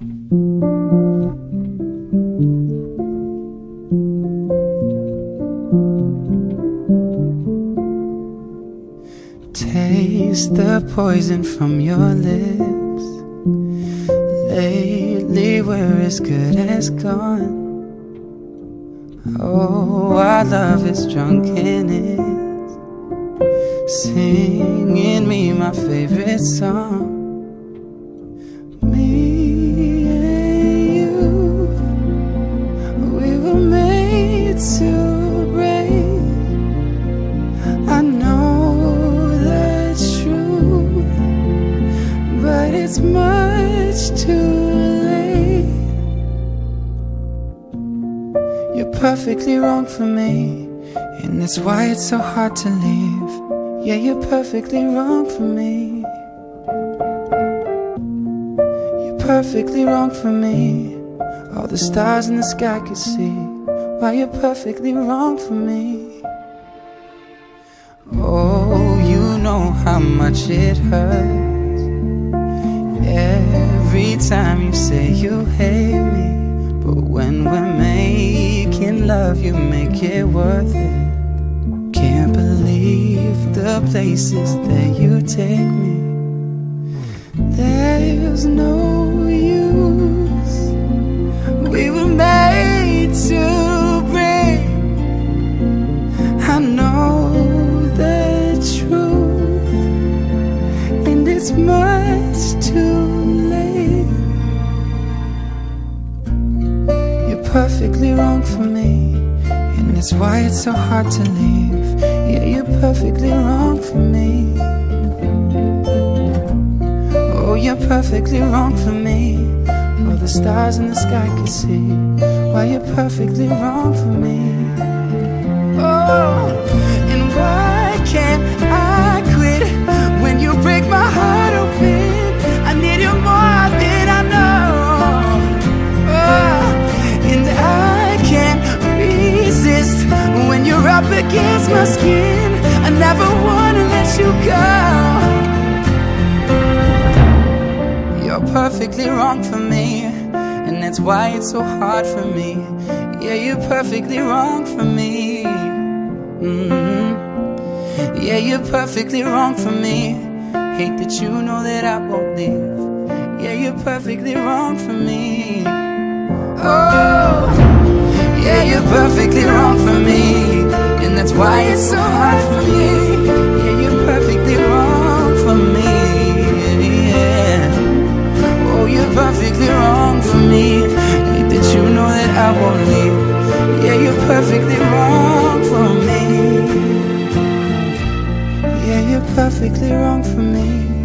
Taste the poison from your lips. Lately, we're as good as gone. Oh, our love is drunk in it. Singing me my favorite song. It's much too late. You're perfectly wrong for me, and that's why it's so hard to leave. Yeah, you're perfectly wrong for me. You're perfectly wrong for me. All the stars in the sky could see why you're perfectly wrong for me. Oh, you know how much it hurts every time you say you hate me. But when we're making love, you make it worth it. Can't believe the places that you take me. There's no use. We were made to break. I know the truth, and it's much that's why it's so hard to leave. Yeah, you're perfectly wrong for me. Oh, you're perfectly wrong for me. All the stars in the sky could see why you're perfectly wrong for me. Oh, and why can't my skin. I never wanna let you go. You're perfectly wrong for me, and that's why it's so hard for me. Yeah, you're perfectly wrong for me. Mhm. Yeah, you're perfectly wrong for me. Hate that you know that I won't leave. Yeah, you're perfectly wrong for me. Oh, perfectly wrong for me. Yeah, you're perfectly wrong for me.